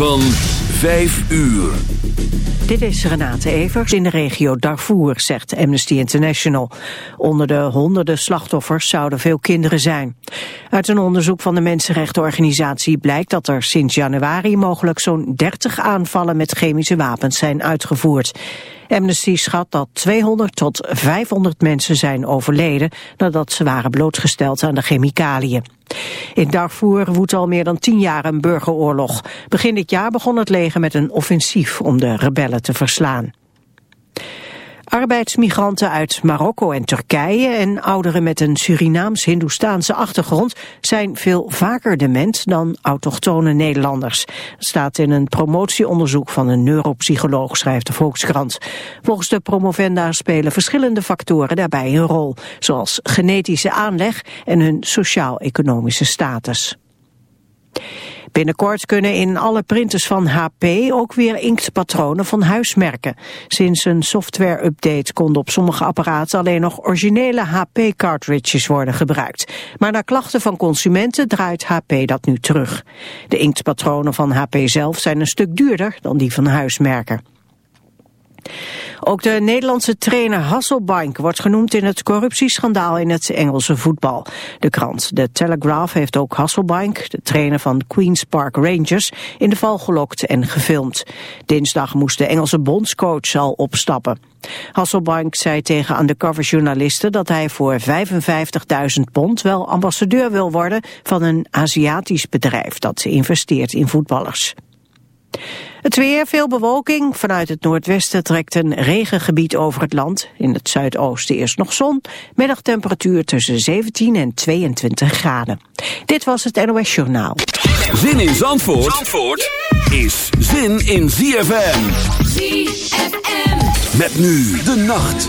van 5 uur. Dit is Renate Evers in de regio Darfur, zegt Amnesty International. Onder de honderden slachtoffers zouden veel kinderen zijn. Uit een onderzoek van de mensenrechtenorganisatie blijkt dat er sinds januari mogelijk zo'n 30 aanvallen met chemische wapens zijn uitgevoerd. Amnesty schat dat 200 tot 500 mensen zijn overleden nadat ze waren blootgesteld aan de chemicaliën. In Darfur woedt al meer dan tien jaar een burgeroorlog. Begin dit jaar begon het leger met een offensief om de rebellen te verslaan. Arbeidsmigranten uit Marokko en Turkije en ouderen met een Surinaams-Hindoestaanse achtergrond zijn veel vaker dement dan autochtone Nederlanders. Staat in een promotieonderzoek van een neuropsycholoog, schrijft de Volkskrant. Volgens de promovenda spelen verschillende factoren daarbij een rol, zoals genetische aanleg en hun sociaal-economische status. Binnenkort kunnen in alle printers van HP ook weer inktpatronen van huis merken. Sinds een software-update konden op sommige apparaten alleen nog originele HP-cartridges worden gebruikt. Maar na klachten van consumenten draait HP dat nu terug. De inktpatronen van HP zelf zijn een stuk duurder dan die van huismerken. Ook de Nederlandse trainer Hasselbank wordt genoemd in het corruptieschandaal in het Engelse voetbal. De krant The Telegraph heeft ook Hasselbank, de trainer van Queen's Park Rangers, in de val gelokt en gefilmd. Dinsdag moest de Engelse bondscoach al opstappen. Hasselbank zei tegen undercoverjournalisten dat hij voor 55.000 pond wel ambassadeur wil worden van een Aziatisch bedrijf dat investeert in voetballers. Het weer, veel bewolking. Vanuit het noordwesten trekt een regengebied over het land. In het zuidoosten eerst nog zon. Middagtemperatuur tussen 17 en 22 graden. Dit was het NOS Journaal. Zin in Zandvoort, Zandvoort is zin in ZFM. ZFM. Met nu de nacht.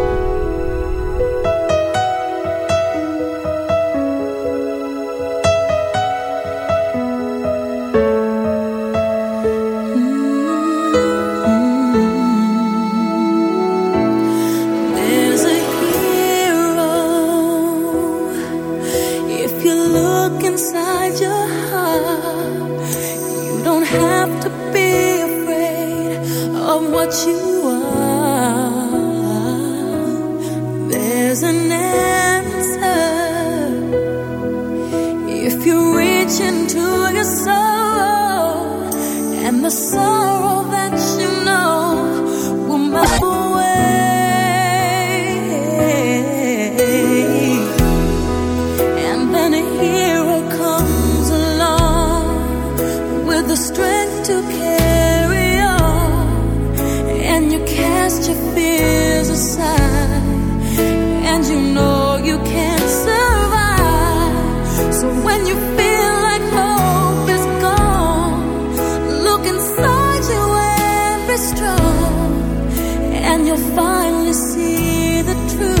You'll finally see the truth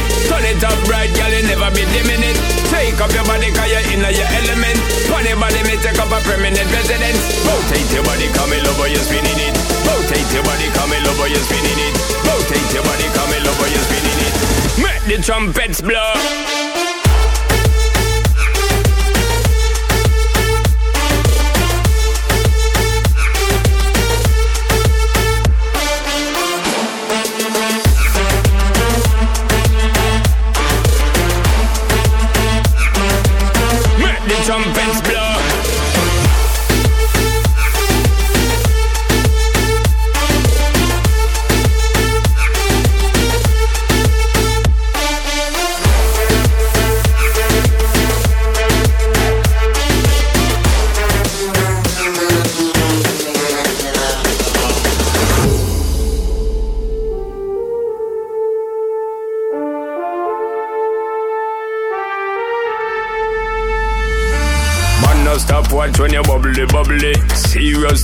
Pon it up right, girl, you never be dimming. Take up your body, cause you're in your element. Pon your body, me take up a permanent residence. Rotate your body, come in over, you're spinning it. Rotate your body, come in over, you're spinning it. Rotate your body, come in over, you're spinning it. Make the trumpets blow. jumping,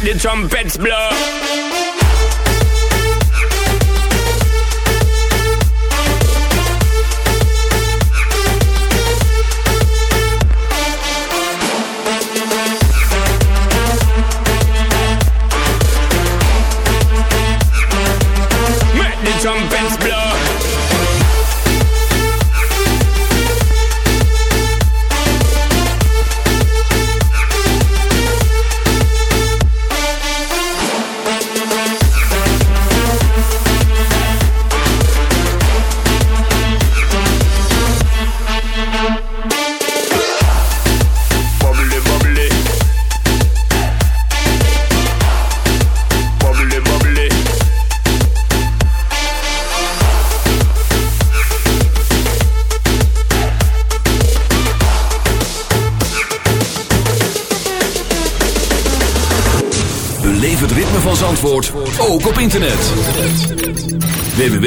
Make the trumpets blow. Make the trumpets blow.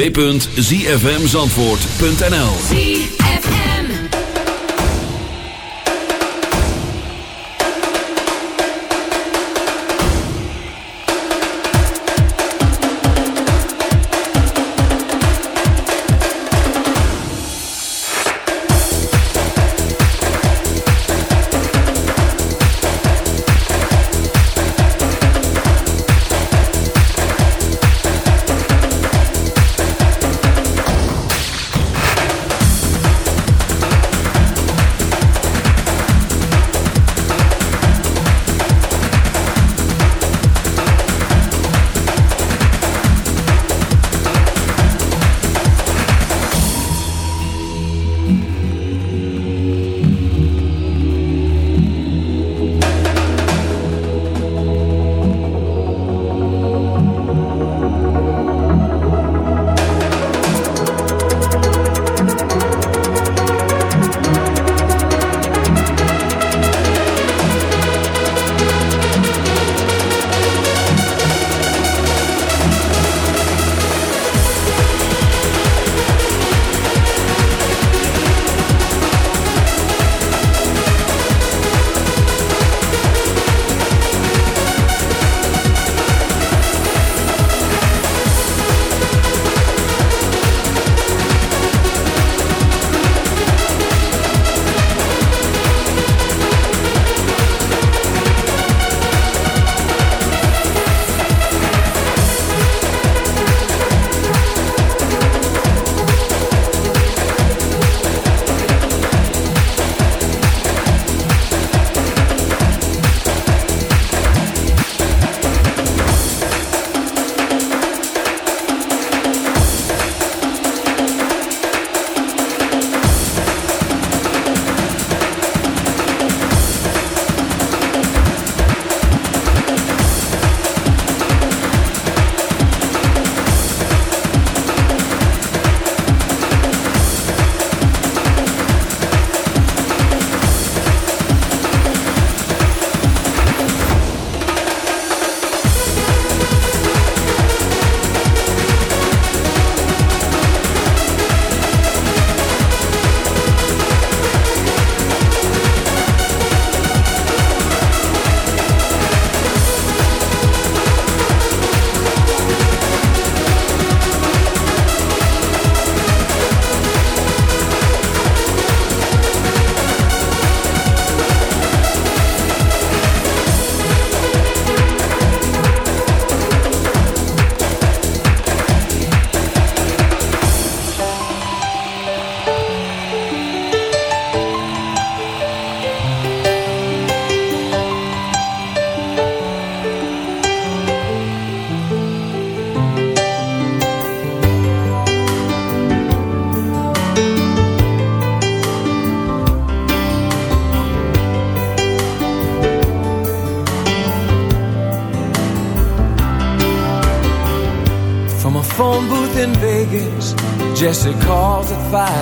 www.zfmzandvoort.nl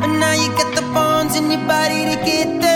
But now you got the bones in your body to get there.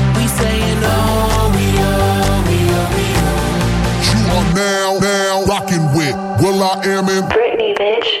Now, now rocking with will.i.am in Britney, bitch.